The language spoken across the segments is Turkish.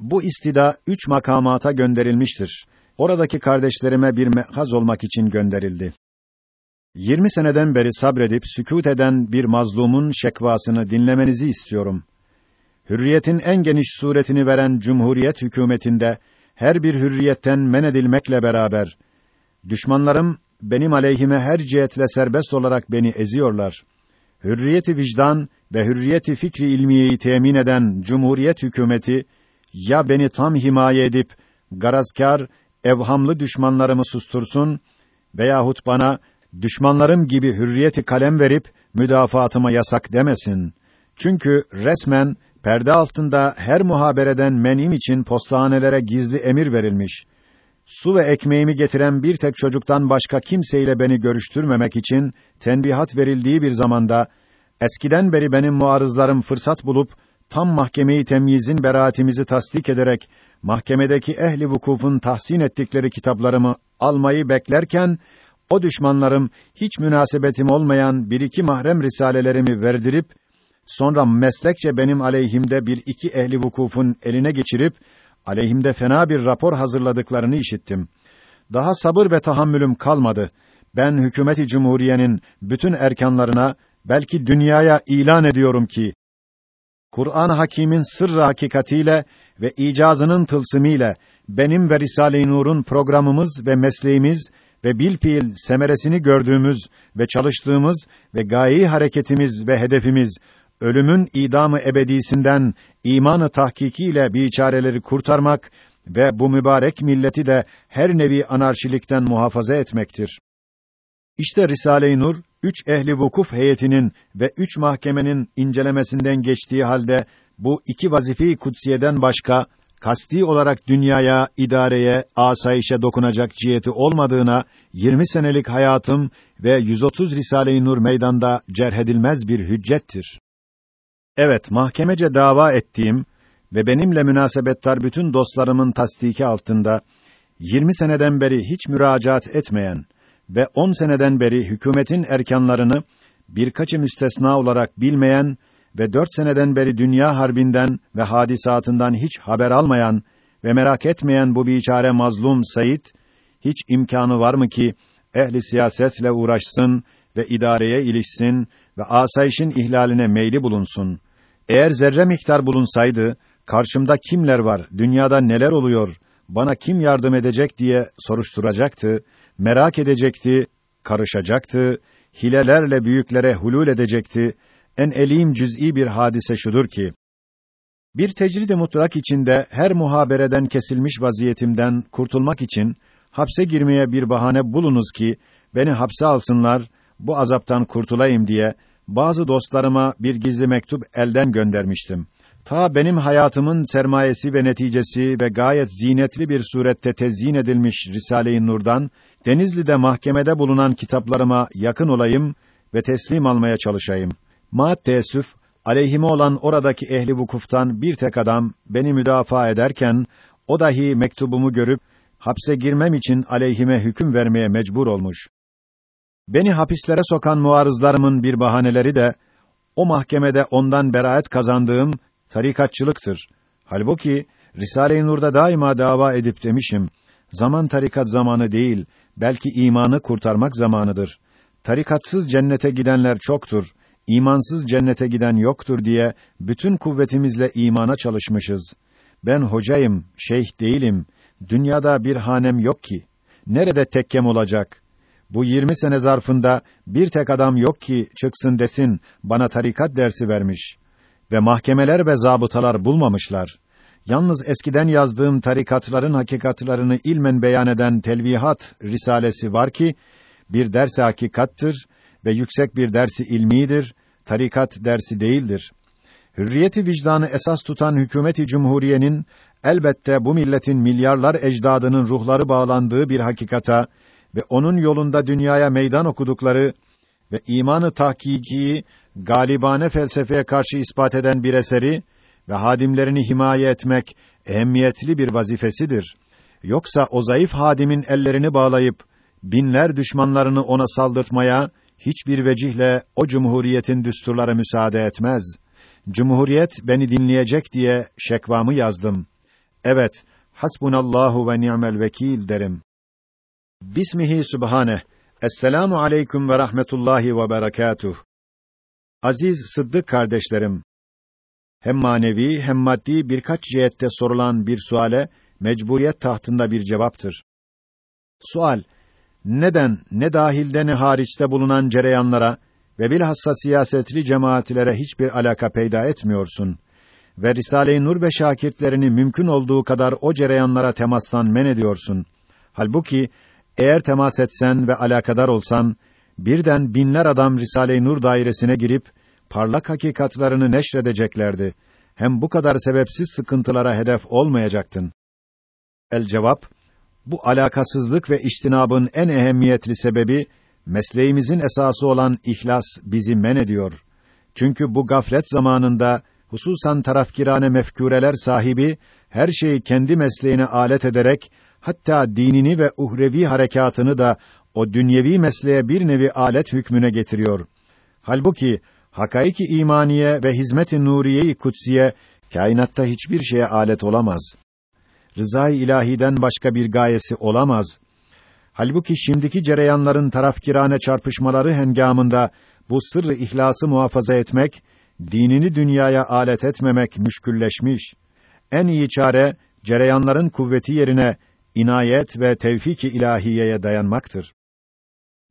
Bu istida üç makamata gönderilmiştir. Oradaki kardeşlerime bir mehaz olmak için gönderildi. 20 seneden beri sabredip sükût eden bir mazlumun şekvasını dinlemenizi istiyorum. Hürriyetin en geniş suretini veren Cumhuriyet hükümetinde her bir hürriyetten men edilmekle beraber düşmanlarım benim aleyhime her cihetle serbest olarak beni eziyorlar. Hürriyeti vicdan ve hürriyeti fikri ilmiyeyi temin eden Cumhuriyet hükümeti ya beni tam himaye edip garazkar, evhamlı düşmanlarımı sustursun veyahut bana düşmanlarım gibi hürriyeti kalem verip müdafaatıma yasak demesin. Çünkü resmen perde altında her muhabereden menim için postahanelere gizli emir verilmiş. Su ve ekmeğimi getiren bir tek çocuktan başka kimseyle beni görüştürmemek için tenbihat verildiği bir zamanda eskiden beri benim muarızlarım fırsat bulup tam mahkemeyi temyizin beraatimizi tasdik ederek mahkemedeki ehli vukufun tahsin ettikleri kitaplarımı almayı beklerken o düşmanlarım hiç münasebetim olmayan bir iki mahrem risalelerimi verdirip sonra meslekçe benim aleyhimde bir iki ehli vukufun eline geçirip aleyhimde fena bir rapor hazırladıklarını işittim. Daha sabır ve tahammülüm kalmadı. Ben hükümeti cumhuriyenin bütün erkanlarına belki dünyaya ilan ediyorum ki Kur'an-ı Hakîm'in sırrı hakikatiyle ve icazının tılsımıyla benim ve Risale-i Nur'un programımız ve mesleğimiz ve bilfiil semeresini gördüğümüz ve çalıştığımız ve gayi hareketimiz ve hedefimiz ölümün idamı ebedisinden imanı tahkikiyle biçareleri kurtarmak ve bu mübarek milleti de her nevi anarşilikten muhafaza etmektir. İşte Risale-i Nur üç ehli vukuf heyetinin ve üç mahkemenin incelemesinden geçtiği halde bu iki vazife-i kutsiyeden başka kasti olarak dünyaya, idareye, asayişe dokunacak ciheti olmadığına 20 senelik hayatım ve 130 Risale-i Nur meydanda cerhedilmez bir hüccettir. Evet, mahkemece dava ettiğim ve benimle münasebettar bütün dostlarımın tasdiki altında 20 seneden beri hiç müracaat etmeyen ve 10 seneden beri hükümetin erkanlarını birkaçı müstesna olarak bilmeyen ve dört seneden beri dünya harbinden ve hadisatından hiç haber almayan ve merak etmeyen bu biçare mazlum Said, hiç imkanı var mı ki ehli siyasetle uğraşsın ve idareye ilişsin ve asayişin ihlaline meyli bulunsun. Eğer zerre miktar bulunsaydı, karşımda kimler var, dünyada neler oluyor, bana kim yardım edecek diye soruşturacaktı, merak edecekti, karışacaktı, hilelerle büyüklere hulul edecekti en elim cüz'i bir hadise şudur ki, bir tecrid-i mutlak içinde her muhabereden kesilmiş vaziyetimden kurtulmak için hapse girmeye bir bahane bulunuz ki beni hapse alsınlar, bu azaptan kurtulayım diye bazı dostlarıma bir gizli mektup elden göndermiştim. Ta benim hayatımın sermayesi ve neticesi ve gayet zinetli bir surette tezyin edilmiş Risale-i Nur'dan Denizli'de mahkemede bulunan kitaplarıma yakın olayım ve teslim almaya çalışayım. Ma teessüf, aleyhime olan oradaki ehli vukuftan bir tek adam beni müdafaa ederken, o dahi mektubumu görüp, hapse girmem için aleyhime hüküm vermeye mecbur olmuş. Beni hapislere sokan muarızlarımın bir bahaneleri de, o mahkemede ondan beraat kazandığım tarikatçılıktır. Halbuki, Risale-i Nur'da daima dava edip demişim, zaman tarikat zamanı değil, belki imanı kurtarmak zamanıdır. Tarikatsız cennete gidenler çoktur imansız cennete giden yoktur diye bütün kuvvetimizle imana çalışmışız. Ben hocayım, şeyh değilim. Dünyada bir hanem yok ki. Nerede tekkem olacak? Bu 20 sene zarfında bir tek adam yok ki çıksın desin bana tarikat dersi vermiş ve mahkemeler ve zabıtalar bulmamışlar. Yalnız eskiden yazdığım tarikatların hakikatlarını ilmen beyan eden Telvihat risalesi var ki bir ders hakikattır ve yüksek bir dersi ilmidir, tarikat dersi değildir. Hürriyeti vicdanı esas tutan hükümeti cumhuriyenin elbette bu milletin milyarlar ecdadının ruhları bağlandığı bir hakikata ve onun yolunda dünyaya meydan okudukları ve imanı tahkiki galibane felsefeye karşı ispat eden bir eseri ve hadimlerini himaye etmek ehemmiyetli bir vazifesidir. Yoksa o zayıf hadimin ellerini bağlayıp binler düşmanlarını ona saldırtmaya hiçbir vecihle o cumhuriyetin düsturları müsaade etmez. Cumhuriyet beni dinleyecek diye şekvamı yazdım. Evet, hasbunallahu ve ni'mel vekil derim. Bismihi subhaneh. Esselamu aleyküm ve rahmetullahi ve berekatuh. Aziz Sıddık kardeşlerim, hem manevi hem maddi birkaç cihette sorulan bir suale mecburiyet tahtında bir cevaptır. Sual: Neden ne dahilde ne hariçte bulunan cereyanlara ve bilhassa siyasetli cemaatlere hiçbir alaka peyda etmiyorsun ve Risale-i Nur ve şakirtlerini mümkün olduğu kadar o cereyanlara temastan men ediyorsun. Halbuki eğer temas etsen ve alakadar olsan birden binler adam Risale-i Nur dairesine girip parlak hakikatlarını neşredeceklerdi. Hem bu kadar sebepsiz sıkıntılara hedef olmayacaktın. El cevap, bu alakasızlık ve iştinabın en ehemmiyetli sebebi, mesleğimizin esası olan ihlas bizi men ediyor. Çünkü bu gaflet zamanında, hususan tarafkirane mefkûreler sahibi, her şeyi kendi mesleğine alet ederek, hatta dinini ve uhrevi harekatını da o dünyevi mesleğe bir nevi alet hükmüne getiriyor. Halbuki hakaiki imaniye ve hizmet-i nuriye-i kutsiye kainatta hiçbir şeye alet olamaz. Rızay ilahiden başka bir gayesi olamaz. Halbuki şimdiki cereyanların tarafkirane çarpışmaları hengamında bu sırrı ihlası muhafaza etmek, dinini dünyaya alet etmemek müşkülleşmiş. En iyi çare cereyanların kuvveti yerine inayet ve tevfik-i ilahiyeye dayanmaktır.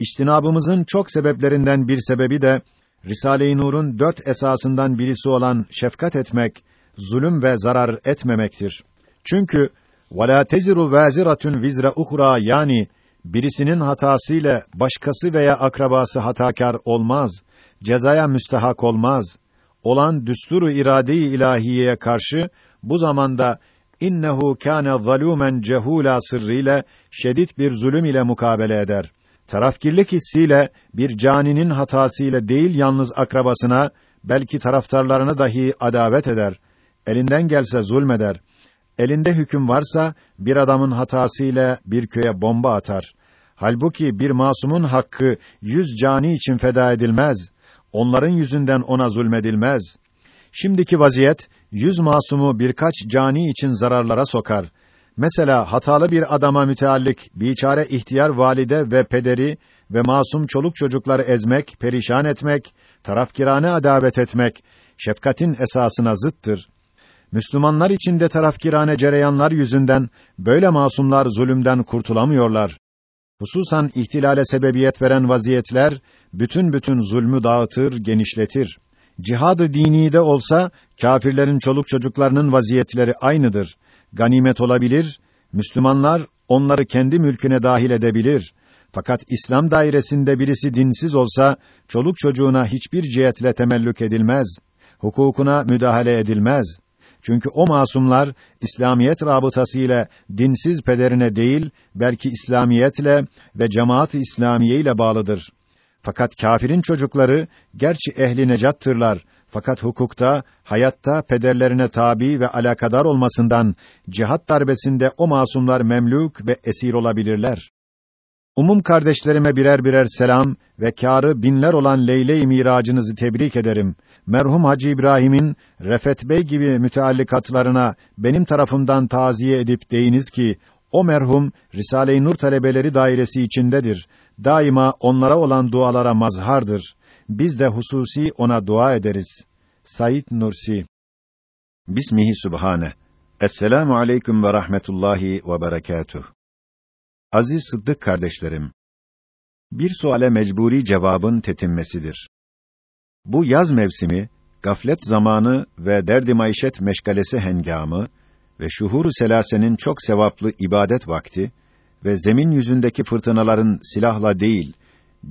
İçtinabımızın çok sebeplerinden bir sebebi de Risale-i Nur'un dört esasından birisi olan şefkat etmek, zulüm ve zarar etmemektir. Çünkü وَلَا تَزِرُ وَازِرَةٌ vizre uhra yani birisinin hatasıyla başkası veya akrabası hatakar olmaz, cezaya müstehak olmaz. Olan düsturu irade-i ilahiyeye karşı bu zamanda innehu kana zalumen cehula sırrıyla şiddet bir zulüm ile mukabele eder. Tarafkirlik hissiyle bir caninin hatasıyla değil yalnız akrabasına, belki taraftarlarına dahi adavet eder. Elinden gelse zulmeder. Elinde hüküm varsa bir adamın hatasıyla bir köye bomba atar. Halbuki bir masumun hakkı yüz cani için feda edilmez. Onların yüzünden ona zulmedilmez. Şimdiki vaziyet yüz masumu birkaç cani için zararlara sokar. Mesela hatalı bir adama müteallik biçare ihtiyar valide ve pederi ve masum çoluk çocukları ezmek, perişan etmek, tarafkirane adavet etmek şefkatin esasına zıttır. Müslümanlar içinde tarafkirane cereyanlar yüzünden böyle masumlar zulümden kurtulamıyorlar. Hususan ihtilale sebebiyet veren vaziyetler bütün bütün zulmü dağıtır, genişletir. Cihadı dini de olsa kâfirlerin çoluk çocuklarının vaziyetleri aynıdır. Ganimet olabilir, Müslümanlar onları kendi mülküne dahil edebilir. Fakat İslam dairesinde birisi dinsiz olsa çoluk çocuğuna hiçbir cihetle temellük edilmez. Hukukuna müdahale edilmez. Çünkü o masumlar İslamiyet rabıtası ile dinsiz pederine değil, belki İslamiyetle ve cemaat-ı İslamiye ile bağlıdır. Fakat kâfirin çocukları gerçi ehli necattırlar fakat hukukta, hayatta pederlerine tabi ve alakadar olmasından cihat darbesinde o masumlar memluk ve esir olabilirler. Umum kardeşlerime birer birer selam ve kârı binler olan Leyle-i Miracınızı tebrik ederim. Merhum Hacı İbrahim'in Refet Bey gibi müteallikatlarına benim tarafımdan taziye edip deyiniz ki o merhum Risale-i Nur talebeleri dairesi içindedir. Daima onlara olan dualara mazhardır. Biz de hususi ona dua ederiz. Said Nursi Bismihi Subhane Esselamu aleyküm ve rahmetullahi ve berekatuh. Aziz Sıddık kardeşlerim, bir suale mecburi cevabın tetinmesidir. Bu yaz mevsimi, gaflet zamanı ve derdi maişet meşgalesi hengamı ve şuhuru selasenin çok sevaplı ibadet vakti ve zemin yüzündeki fırtınaların silahla değil,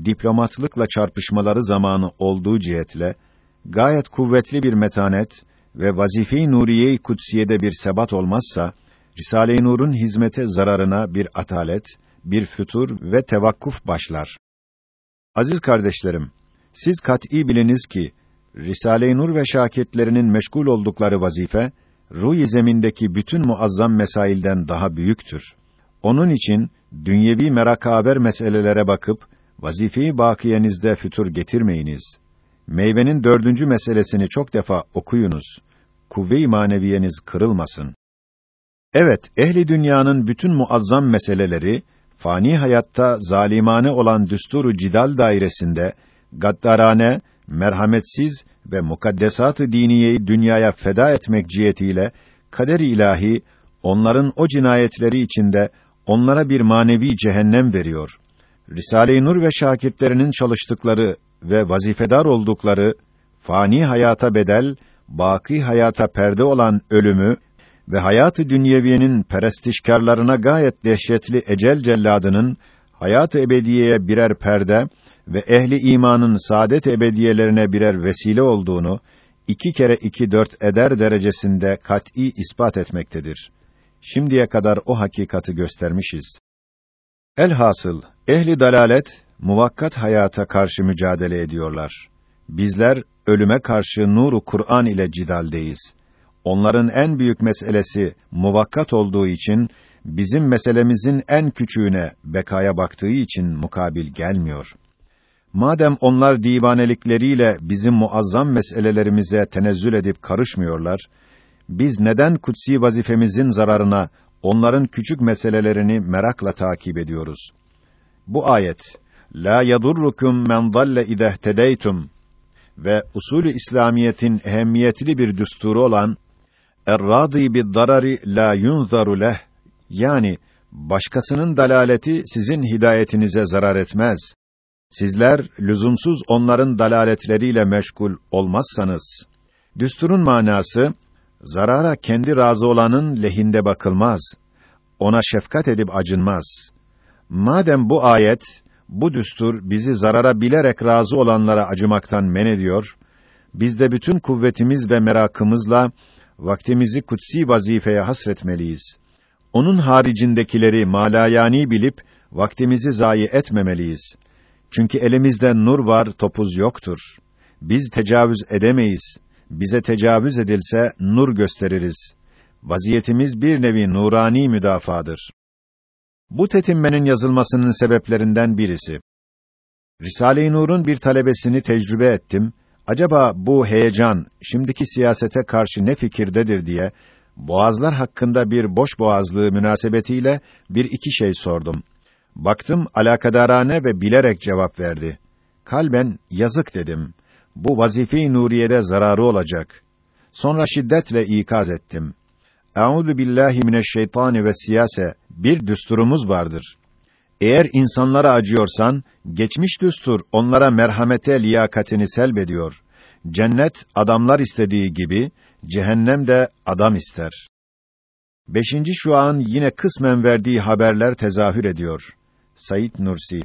diplomatlıkla çarpışmaları zamanı olduğu cihetle, gayet kuvvetli bir metanet ve vazife-i nuriye-i kutsiyede bir sebat olmazsa, Risale-i Nur'un hizmete zararına bir atalet, bir fütur ve tevakkuf başlar. Aziz kardeşlerim, siz kat'î biliniz ki, Risale-i Nur ve şakirtlerinin meşgul oldukları vazife, ruh-i zemindeki bütün muazzam mesailden daha büyüktür. Onun için, dünyevi merakaber meselelere bakıp, vazife-i bakiyenizde fütur getirmeyiniz. Meyvenin dördüncü meselesini çok defa okuyunuz. Kuvve-i maneviyeniz kırılmasın. Evet, ehli dünyanın bütün muazzam meseleleri fani hayatta zalimane olan düsturu cidal dairesinde gaddarane, merhametsiz ve mukaddesat-ı diniyeyi dünyaya feda etmek cihetiyle kader-i ilahi onların o cinayetleri içinde onlara bir manevi cehennem veriyor. Risale-i Nur ve şakirtlerinin çalıştıkları ve vazifedar oldukları fani hayata bedel, baki hayata perde olan ölümü ve hayatı dünyeviyenin perestişkarlarına gayet dehşetli ecel celladının hayat-ı ebediyeye birer perde ve ehli imanın saadet ebediyelerine birer vesile olduğunu iki kere iki dört eder derecesinde kat'î ispat etmektedir. Şimdiye kadar o hakikati göstermişiz. Elhasıl ehli dalalet muvakkat hayata karşı mücadele ediyorlar. Bizler ölüme karşı nuru Kur'an ile cidaldeyiz. Onların en büyük meselesi muvakkat olduğu için bizim meselemizin en küçüğüne bekaya baktığı için mukabil gelmiyor. Madem onlar divanelikleriyle bizim muazzam meselelerimize tenezzül edip karışmıyorlar, biz neden kutsi vazifemizin zararına onların küçük meselelerini merakla takip ediyoruz? Bu ayet La yadurrukum men dalle idehtedeytum ve usulü İslamiyetin ehemmiyetli bir düsturu olan Er-râdî bid-darari la yunzaru leh yani başkasının dalaleti sizin hidayetinize zarar etmez. Sizler lüzumsuz onların dalaletleriyle meşgul olmazsanız düsturun manası zarara kendi razı olanın lehinde bakılmaz. Ona şefkat edip acınmaz. Madem bu ayet bu düstur bizi zarara bilerek razı olanlara acımaktan men ediyor, biz de bütün kuvvetimiz ve merakımızla vaktimizi kutsi vazifeye hasretmeliyiz. Onun haricindekileri malayani bilip vaktimizi zayi etmemeliyiz. Çünkü elimizde nur var, topuz yoktur. Biz tecavüz edemeyiz. Bize tecavüz edilse nur gösteririz. Vaziyetimiz bir nevi nurani müdafadır. Bu tetimmenin yazılmasının sebeplerinden birisi. Risale-i Nur'un bir talebesini tecrübe ettim. Acaba bu heyecan şimdiki siyasete karşı ne fikirdedir diye boğazlar hakkında bir boş boğazlığı münasebetiyle bir iki şey sordum. Baktım alakadarane ve bilerek cevap verdi. Kalben yazık dedim. Bu vazife-i nuriyede zararı olacak. Sonra şiddetle ikaz ettim. Euzu billahi mineşşeytani ve siyase bir düsturumuz vardır. Eğer insanlara acıyorsan, geçmiş düstur onlara merhamete liyakatini selbediyor. Cennet adamlar istediği gibi, cehennem de adam ister. Beşinci şu an yine kısmen verdiği haberler tezahür ediyor. Sayit Nursi